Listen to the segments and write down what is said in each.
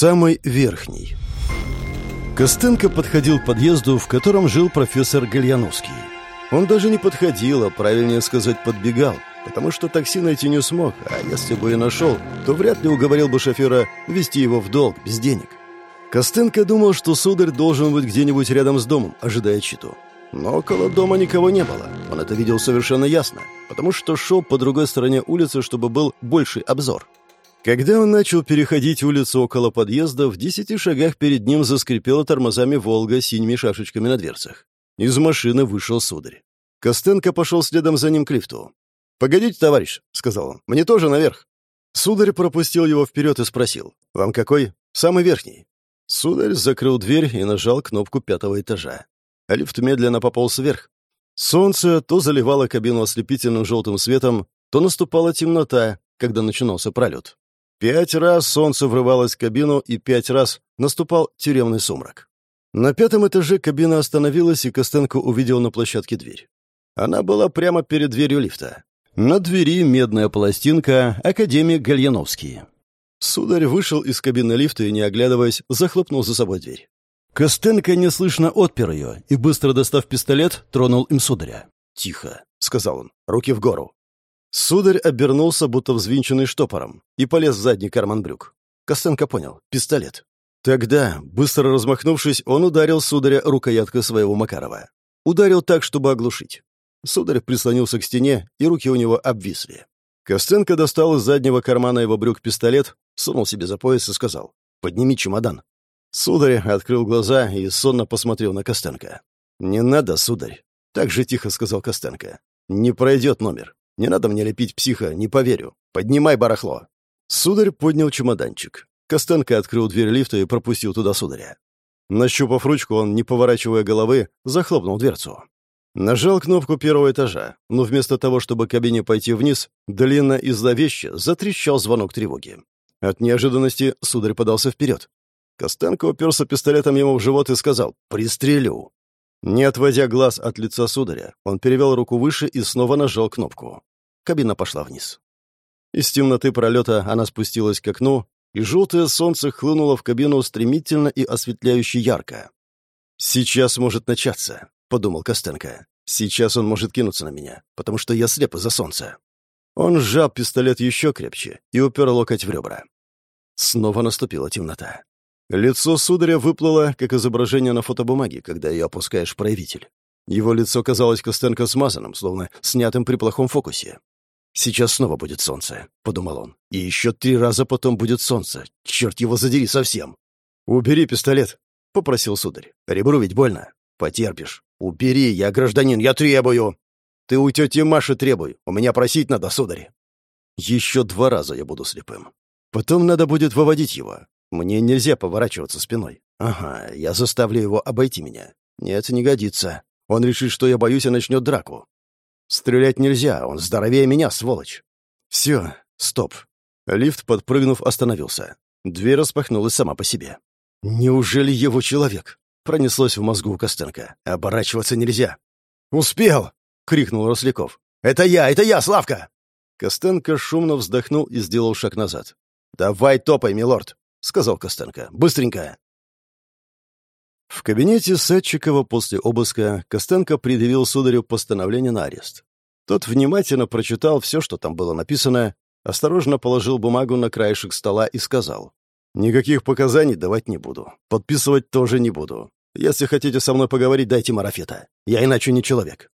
Самый верхний. Костенко подходил к подъезду, в котором жил профессор Гальяновский. Он даже не подходил, а правильнее сказать, подбегал, потому что такси найти не смог, а если бы и нашел, то вряд ли уговорил бы шофера вести его в долг, без денег. Костенко думал, что сударь должен быть где-нибудь рядом с домом, ожидая читу. Но около дома никого не было. Он это видел совершенно ясно, потому что шел по другой стороне улицы, чтобы был больший обзор. Когда он начал переходить улицу около подъезда, в десяти шагах перед ним заскрипела тормозами «Волга» с синими шашечками на дверцах. Из машины вышел сударь. Костенко пошел следом за ним к лифту. «Погодите, товарищ», — сказал он, — «мне тоже наверх». Сударь пропустил его вперед и спросил. «Вам какой? Самый верхний?» Сударь закрыл дверь и нажал кнопку пятого этажа. А лифт медленно пополз вверх. Солнце то заливало кабину ослепительным желтым светом, то наступала темнота, когда начинался пролет. Пять раз солнце врывалось в кабину, и пять раз наступал тюремный сумрак. На пятом этаже кабина остановилась, и Костенко увидел на площадке дверь. Она была прямо перед дверью лифта. На двери медная пластинка «Академик Гальяновский». Сударь вышел из кабины лифта и, не оглядываясь, захлопнул за собой дверь. Костенко неслышно отпер ее и, быстро достав пистолет, тронул им сударя. «Тихо», — сказал он, — «руки в гору». Сударь обернулся, будто взвинченный штопором, и полез в задний карман брюк. Костенко понял — пистолет. Тогда, быстро размахнувшись, он ударил сударя рукояткой своего Макарова. Ударил так, чтобы оглушить. Сударь прислонился к стене, и руки у него обвисли. Костенко достал из заднего кармана его брюк пистолет, сунул себе за пояс и сказал «Подними чемодан». Сударь открыл глаза и сонно посмотрел на Костенко. «Не надо, сударь», — так же тихо сказал Костенко. «Не пройдет номер. Не надо мне лепить психа, не поверю. Поднимай барахло». Сударь поднял чемоданчик. Костенко открыл дверь лифта и пропустил туда сударя. Нащупав ручку, он, не поворачивая головы, захлопнул дверцу. Нажал кнопку первого этажа, но вместо того, чтобы кабине пойти вниз, длинно и зловеще затрещал звонок тревоги. От неожиданности сударь подался вперед. Костенко уперся пистолетом ему в живот и сказал «Пристрелю». Не отводя глаз от лица сударя, он перевел руку выше и снова нажал кнопку. Кабина пошла вниз. Из темноты пролета она спустилась к окну, и желтое солнце хлынуло в кабину стремительно и осветляюще ярко. «Сейчас может начаться», — подумал Костенко. «Сейчас он может кинуться на меня, потому что я слеп из-за солнца». Он сжал пистолет еще крепче и упер локоть в ребра. Снова наступила темнота. Лицо сударя выплыло, как изображение на фотобумаге, когда ее опускаешь в проявитель. Его лицо казалось Костенко смазанным, словно снятым при плохом фокусе. «Сейчас снова будет солнце», — подумал он. «И еще три раза потом будет солнце. Черт его задери совсем!» «Убери пистолет», — попросил сударь. «Ребру ведь больно». «Потерпишь». «Убери, я гражданин, я требую!» «Ты у тети Маши требуй. У меня просить надо, сударь». «Еще два раза я буду слепым. Потом надо будет выводить его. Мне нельзя поворачиваться спиной. Ага, я заставлю его обойти меня. Нет, не годится. Он решит, что я боюсь и начнет драку. Стрелять нельзя, он здоровее меня, сволочь. Все, стоп. Лифт, подпрыгнув, остановился. Дверь распахнулась сама по себе. «Неужели его человек?» — пронеслось в мозгу у Костенко. «Оборачиваться нельзя». «Успел!» — крикнул Росляков. «Это я! Это я, Славка!» Костенко шумно вздохнул и сделал шаг назад. «Давай топай, милорд!» — сказал Костенко. «Быстренько!» В кабинете Садчикова после обыска Костенко предъявил сударю постановление на арест. Тот внимательно прочитал все, что там было написано, осторожно положил бумагу на краешек стола и сказал. «Никаких показаний давать не буду. Подписывать тоже не буду. Если хотите со мной поговорить, дайте марафета. Я иначе не человек».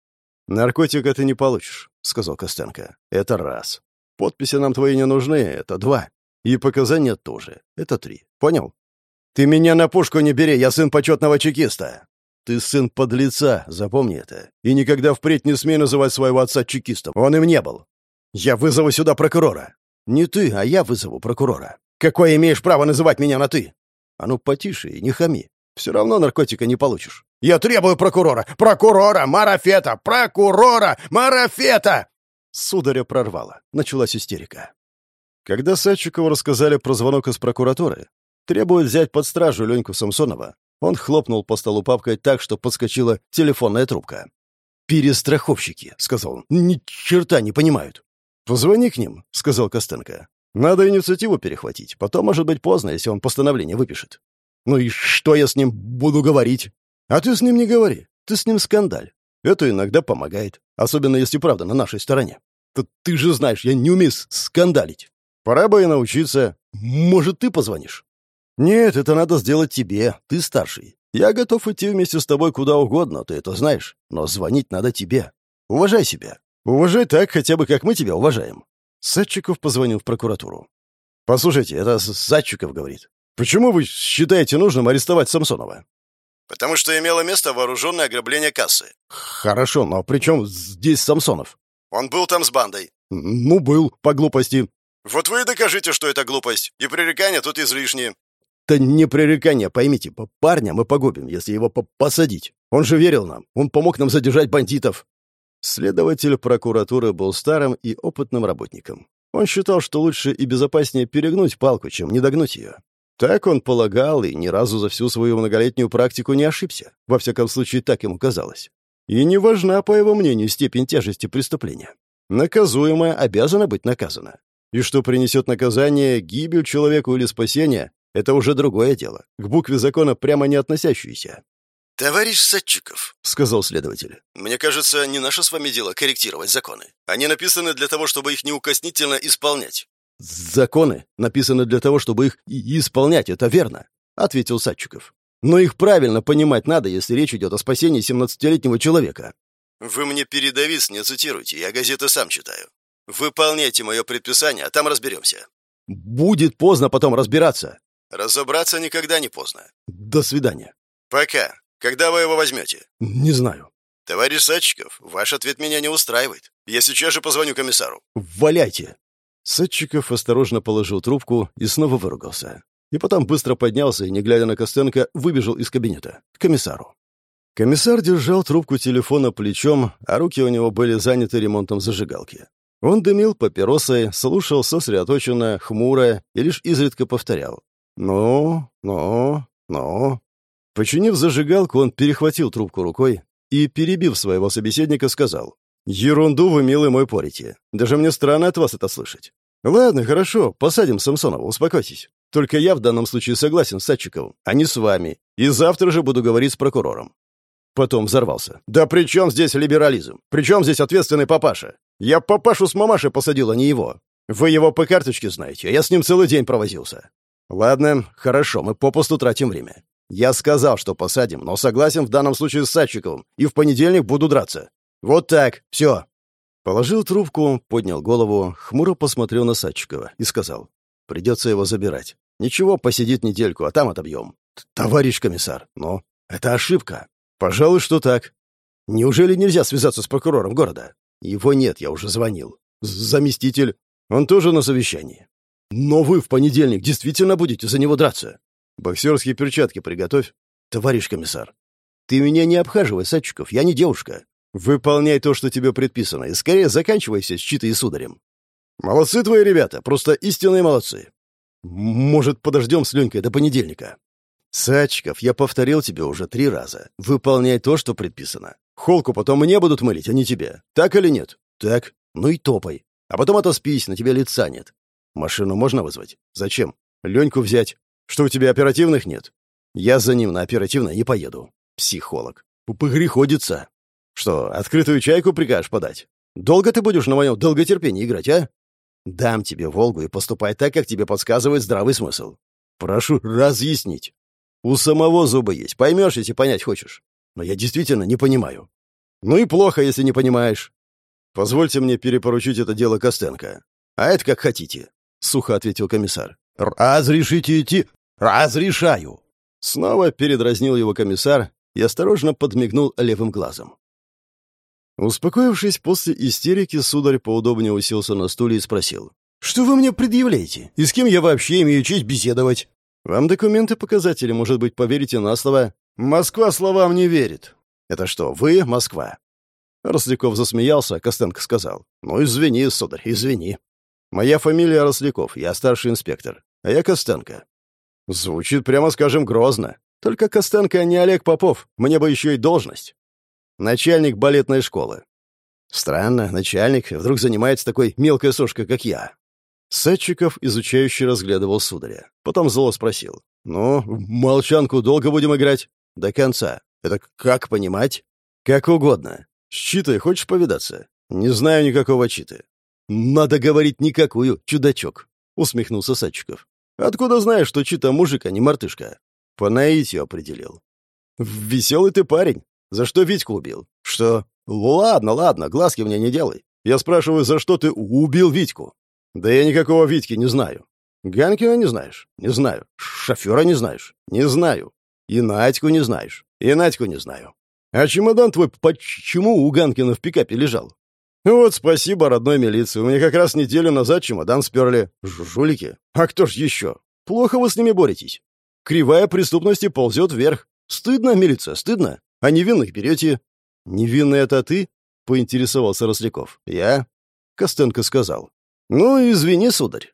«Наркотика ты не получишь», — сказал Костенко. «Это раз. Подписи нам твои не нужны, это два. И показания тоже. Это три. Понял? Ты меня на пушку не бери, я сын почетного чекиста. Ты сын подлеца, запомни это. И никогда впредь не смей называть своего отца чекистом. Он им не был. Я вызову сюда прокурора. Не ты, а я вызову прокурора. Какое имеешь право называть меня на «ты»? А ну потише и не хами. Все равно наркотика не получишь. Я требую прокурора! Прокурора! Марафета! Прокурора! Марафета! Сударя прорвало. Началась истерика. Когда Садчикову рассказали про звонок из прокуратуры, требует взять под стражу Леньку Самсонова, он хлопнул по столу папкой так, что подскочила телефонная трубка. «Перестраховщики», — сказал он, — «ни черта не понимают». «Позвони к ним», — сказал Костенко. Надо инициативу перехватить. Потом, может быть, поздно, если он постановление выпишет. Ну и что я с ним буду говорить? А ты с ним не говори. Ты с ним скандаль. Это иногда помогает. Особенно, если правда на нашей стороне. То ты же знаешь, я не умею скандалить. Пора бы и научиться. Может, ты позвонишь? Нет, это надо сделать тебе. Ты старший. Я готов идти вместе с тобой куда угодно, ты это знаешь. Но звонить надо тебе. Уважай себя. Уважай так, хотя бы как мы тебя уважаем. Садчиков позвонил в прокуратуру. «Послушайте, это Садчиков говорит. Почему вы считаете нужным арестовать Самсонова?» «Потому что имело место вооруженное ограбление кассы». «Хорошо, но при чем здесь Самсонов?» «Он был там с бандой». «Ну, был, по глупости». «Вот вы и докажите, что это глупость, и пререкания тут излишние». «Да не пререкания, поймите, по парня мы погубим, если его по посадить. Он же верил нам, он помог нам задержать бандитов». Следователь прокуратуры был старым и опытным работником. Он считал, что лучше и безопаснее перегнуть палку, чем не догнуть ее. Так он полагал и ни разу за всю свою многолетнюю практику не ошибся. Во всяком случае, так ему казалось. И не важна, по его мнению, степень тяжести преступления. Наказуемое обязано быть наказано. И что принесет наказание, гибель человеку или спасение, это уже другое дело, к букве закона прямо не относящееся. «Товарищ Садчиков», — сказал следователь, — «мне кажется, не наше с вами дело корректировать законы. Они написаны для того, чтобы их неукоснительно исполнять». «Законы написаны для того, чтобы их и исполнять, это верно», — ответил Садчиков. «Но их правильно понимать надо, если речь идет о спасении 17-летнего человека». «Вы мне передовиц не цитируйте, я газеты сам читаю. Выполняйте мое предписание, а там разберемся». «Будет поздно потом разбираться». «Разобраться никогда не поздно». «До свидания». «Пока». Когда вы его возьмете?» «Не знаю». «Товарищ Садчиков, ваш ответ меня не устраивает. Я сейчас же позвоню комиссару». «Валяйте!» Садчиков осторожно положил трубку и снова выругался. И потом быстро поднялся и, не глядя на Костенко, выбежал из кабинета. К комиссару. Комиссар держал трубку телефона плечом, а руки у него были заняты ремонтом зажигалки. Он дымил папиросой, слушал сосредоточенно, хмуро и лишь изредка повторял. «Ну, ну, ну, Починив зажигалку, он перехватил трубку рукой и, перебив своего собеседника, сказал. «Ерунду вы, милый мой, порите. Даже мне странно от вас это слышать. Ладно, хорошо, посадим Самсонова, успокойтесь. Только я в данном случае согласен с Садчиковым, а не с вами. И завтра же буду говорить с прокурором». Потом взорвался. «Да при чем здесь либерализм? При чем здесь ответственный папаша? Я папашу с мамашей посадил, а не его. Вы его по карточке знаете, а я с ним целый день провозился. Ладно, хорошо, мы попусту тратим время. Я сказал, что посадим, но согласен в данном случае с Садчиковым, и в понедельник буду драться. Вот так, все. Положил трубку, поднял голову, хмуро посмотрел на Садчикова и сказал. Придется его забирать. Ничего, посидит недельку, а там отобьем. Товарищ комиссар, но это ошибка. Пожалуй, что так. Неужели нельзя связаться с прокурором города? Его нет, я уже звонил. Заместитель. Он тоже на совещании. Но вы в понедельник действительно будете за него драться? Боксерские перчатки приготовь. Товарищ комиссар, ты меня не обхаживай, Садчиков, я не девушка. Выполняй то, что тебе предписано, и скорее заканчивайся с читой и сударем. Молодцы твои ребята, просто истинные молодцы. Может, подождем с Ленькой до понедельника? Садчиков, я повторил тебе уже три раза. Выполняй то, что предписано. Холку потом мне будут мылить, а не тебе. Так или нет? Так. Ну и топай. А потом отоспись, на тебе лица нет. Машину можно вызвать? Зачем? Леньку взять. Что у тебя оперативных нет? Я за ним на оперативное не поеду. Психолог. Приходится. Что, открытую чайку прикажешь подать? Долго ты будешь на моем долготерпении играть, а? Дам тебе «Волгу» и поступай так, как тебе подсказывает здравый смысл. Прошу разъяснить. У самого зуба есть, поймешь, если понять хочешь. Но я действительно не понимаю. Ну и плохо, если не понимаешь. Позвольте мне перепоручить это дело Костенко. А это как хотите, — сухо ответил комиссар. «Разрешите идти?» «Разрешаю!» Снова передразнил его комиссар и осторожно подмигнул левым глазом. Успокоившись после истерики, сударь поудобнее уселся на стуле и спросил. «Что вы мне предъявляете? И с кем я вообще имею честь беседовать?» «Вам документы показатели, может быть, поверите на слово?» «Москва словам не верит». «Это что, вы Москва?» Росляков засмеялся, Костенко сказал. «Ну, извини, сударь, извини. Моя фамилия Росляков, я старший инспектор. А я Костенко. Звучит, прямо скажем, грозно. Только Костенко не Олег Попов, мне бы еще и должность. Начальник балетной школы. Странно, начальник вдруг занимается такой мелкой сошкой, как я. Садчиков изучающе разглядывал сударя. Потом зло спросил. «Ну, молчанку долго будем играть?» «До конца. Это как понимать?» «Как угодно. С Читой хочешь повидаться?» «Не знаю никакого Читы». «Надо говорить никакую, чудачок», — усмехнулся Садчиков. «Откуда знаешь, что Чита мужик, а не мартышка?» «По наитию определил». «Веселый ты парень. За что Витьку убил?» «Что?» «Ладно, ладно, глазки мне не делай. Я спрашиваю, за что ты убил Витьку?» «Да я никакого Витьки не знаю». «Ганкина не знаешь?» «Не знаю». «Шофера не знаешь?» «Не знаю». «И Надьку не знаешь?» «И Надьку не знаю». «А чемодан твой почему у Ганкина в пикапе лежал?» «Вот спасибо родной милиции. У меня как раз неделю назад чемодан сперли. Жулики. А кто ж еще? Плохо вы с ними боретесь. Кривая преступности ползет вверх. Стыдно, милиция, стыдно. А невинных берете. «Невинный это ты?» — поинтересовался Росляков. «Я?» — Костенко сказал. «Ну, извини, сударь».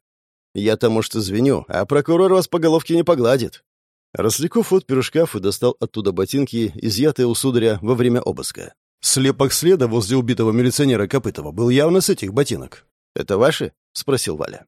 «Я-то, может, извиню, а прокурор вас по головке не погладит». Росляков отпер шкаф и достал оттуда ботинки, изъятые у сударя во время обыска. Слепок следа возле убитого милиционера Копытова был явно с этих ботинок. «Это ваши?» — спросил Валя.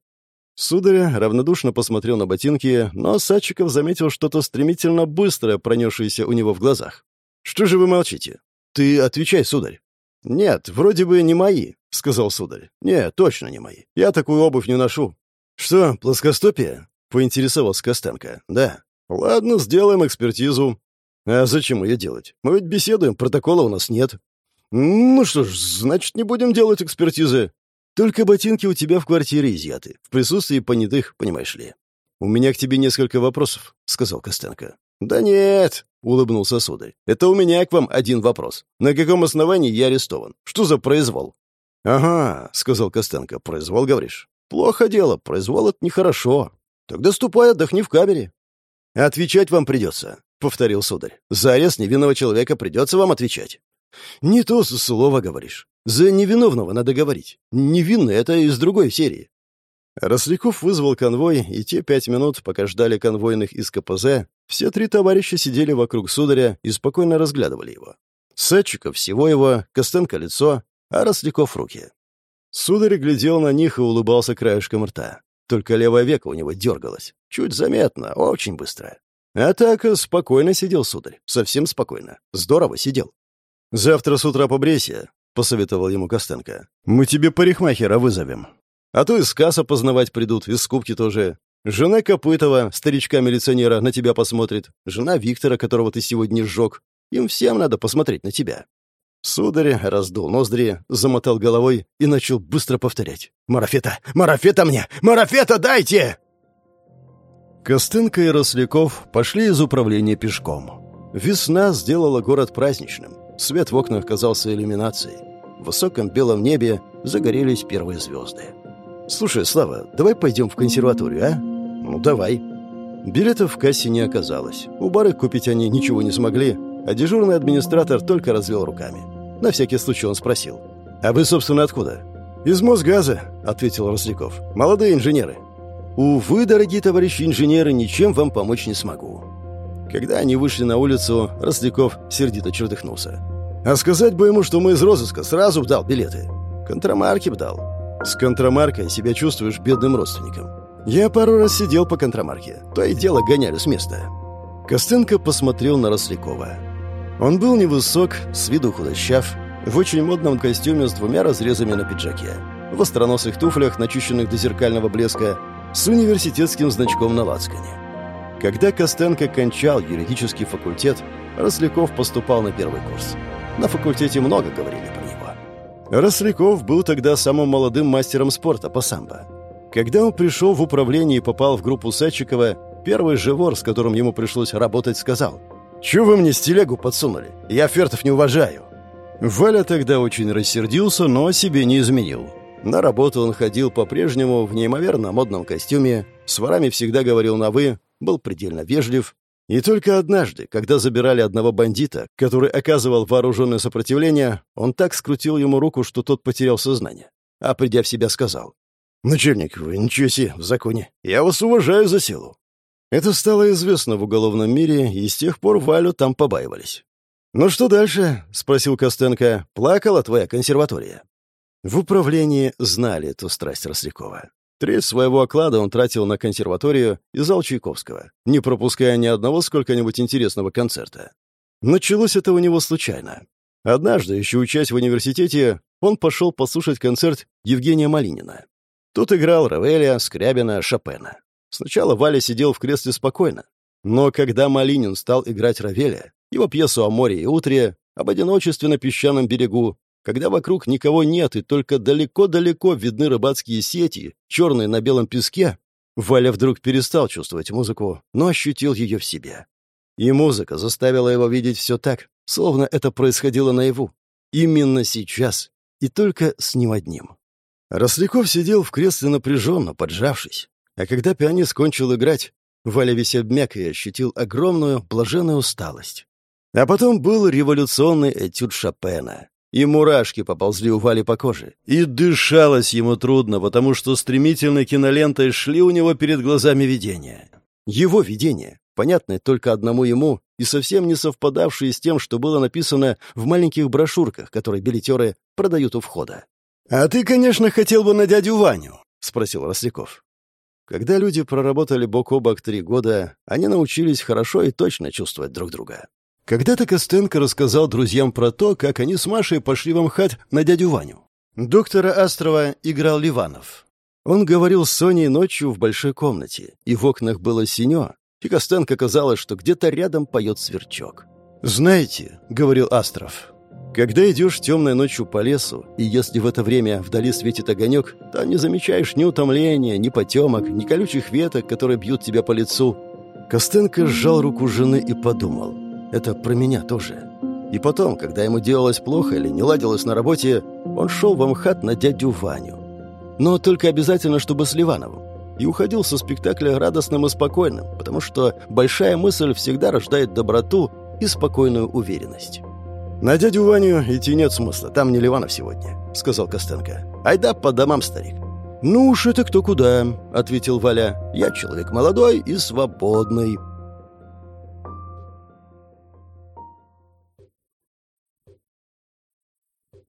Сударь равнодушно посмотрел на ботинки, но Садчиков заметил что-то стремительно быстрое, пронесшееся у него в глазах. «Что же вы молчите? «Ты отвечай, сударь». «Нет, вроде бы не мои», — сказал сударь. «Нет, точно не мои. Я такую обувь не ношу». «Что, плоскостопие?» — поинтересовался Костенко. «Да». «Ладно, сделаем экспертизу». «А зачем ее делать? Мы ведь беседуем, протокола у нас нет». «Ну что ж, значит, не будем делать экспертизы. Только ботинки у тебя в квартире изъяты, в присутствии понятых, понимаешь ли». «У меня к тебе несколько вопросов», — сказал Костенко. «Да нет», — улыбнулся сударь. «Это у меня к вам один вопрос. На каком основании я арестован? Что за произвол?» «Ага», — сказал Костенко. «Произвол, говоришь?» «Плохо дело. Произвол — это нехорошо. Тогда ступай, отдохни в камере». «Отвечать вам придется», — повторил сударь. «За арест невинного человека придется вам отвечать». «Не то слово говоришь. За невиновного надо говорить. Невинный — это из другой серии. Росляков вызвал конвой, и те пять минут, пока ждали конвойных из КПЗ, все три товарища сидели вокруг сударя и спокойно разглядывали его. Садчиков всего его, Костенко лицо, а Росляков руки. Сударь глядел на них и улыбался краешком рта. Только левое веко у него дергалось. Чуть заметно, очень быстро. А так спокойно сидел сударь. Совсем спокойно. Здорово сидел. «Завтра с утра побрейся», — посоветовал ему Костенко. «Мы тебе парикмахера вызовем. А то из касса познавать придут, из скупки тоже. Жена Копытова, старичка-милиционера, на тебя посмотрит. Жена Виктора, которого ты сегодня сжег. Им всем надо посмотреть на тебя». Сударь раздул ноздри, замотал головой и начал быстро повторять. «Марафета! Марафета мне! Марафета дайте!» Костынка и Росляков пошли из управления пешком. Весна сделала город праздничным. Свет в окнах казался иллюминацией. В высоком белом небе загорелись первые звезды. «Слушай, Слава, давай пойдем в консерваторию, а?» «Ну, давай». Билетов в кассе не оказалось. У бары купить они ничего не смогли, а дежурный администратор только развел руками. На всякий случай он спросил. «А вы, собственно, откуда?» «Из Мосгаза», — ответил Росляков. «Молодые инженеры». «Увы, дорогие товарищи инженеры, ничем вам помочь не смогу». Когда они вышли на улицу, Росляков сердито чертыхнулся. «А сказать бы ему, что мы из розыска, сразу б билеты. Контрамарки б дал. С контрамаркой себя чувствуешь бедным родственником. Я пару раз сидел по контрамарке. То и дело гоняли с места. Костенко посмотрел на Рослякова. Он был невысок, с виду худощав, в очень модном костюме с двумя разрезами на пиджаке, в остроносых туфлях, начищенных до зеркального блеска, с университетским значком на лацкане. Когда Костенко кончал юридический факультет, Росляков поступал на первый курс. На факультете много говорили про. Росляков был тогда самым молодым мастером спорта по самбо. Когда он пришел в управление и попал в группу Садчикова, первый же вор, с которым ему пришлось работать, сказал «Чего вы мне стилегу подсунули? Я фертов не уважаю». Валя тогда очень рассердился, но себе не изменил. На работу он ходил по-прежнему в неимоверно модном костюме, с ворами всегда говорил на «вы», был предельно вежлив и только однажды, когда забирали одного бандита, который оказывал вооруженное сопротивление, он так скрутил ему руку, что тот потерял сознание. А придя в себя, сказал. «Начальник, вы ничего себе, в законе. Я вас уважаю за силу». Это стало известно в уголовном мире, и с тех пор Валю там побаивались. «Ну что дальше?» — спросил Костенко. «Плакала твоя консерватория?» В управлении знали эту страсть Рослякова. Треть своего оклада он тратил на консерваторию и зал Чайковского, не пропуская ни одного сколько-нибудь интересного концерта. Началось это у него случайно. Однажды, еще учась в университете, он пошел послушать концерт Евгения Малинина. Тут играл Равеля, Скрябина, Шопена. Сначала Валя сидел в кресле спокойно. Но когда Малинин стал играть Равеля, его пьесу о море и утре, об одиночестве на песчаном берегу, когда вокруг никого нет и только далеко-далеко видны рыбацкие сети, черные на белом песке, Валя вдруг перестал чувствовать музыку, но ощутил ее в себе. И музыка заставила его видеть все так, словно это происходило наяву. Именно сейчас, и только с ним одним. Росляков сидел в кресле напряженно, поджавшись. А когда пианист кончил играть, Валя весь обмяк и ощутил огромную, блаженную усталость. А потом был революционный этюд Шопена. И мурашки поползли у Вали по коже. И дышалось ему трудно, потому что стремительной кинолентой шли у него перед глазами видения. Его видения, понятные только одному ему и совсем не совпадавшие с тем, что было написано в маленьких брошюрках, которые билетеры продают у входа. «А ты, конечно, хотел бы на дядю Ваню?» — спросил Росляков. Когда люди проработали бок о бок три года, они научились хорошо и точно чувствовать друг друга. Когда-то Костенко рассказал друзьям про то, как они с Машей пошли в МХАТ на дядю Ваню. Доктора Астрова играл Ливанов. Он говорил с Соней ночью в большой комнате, и в окнах было синё, и Костенко казалось, что где-то рядом поет сверчок. «Знаете», — говорил Астров, — «когда идешь темной ночью по лесу, и если в это время вдали светит огонек, то не замечаешь ни утомления, ни потемок, ни колючих веток, которые бьют тебя по лицу». Костенко сжал руку жены и подумал — это про меня тоже. И потом, когда ему делалось плохо или не ладилось на работе, он шел в Амхат на дядю Ваню. Но только обязательно, чтобы с Ливановым. И уходил со спектакля радостным и спокойным, потому что большая мысль всегда рождает доброту и спокойную уверенность. «На дядю Ваню идти нет смысла, там не Ливанов сегодня», — сказал Костенко. «Айда по домам, старик». «Ну уж это кто куда», — ответил Валя. «Я человек молодой и свободный».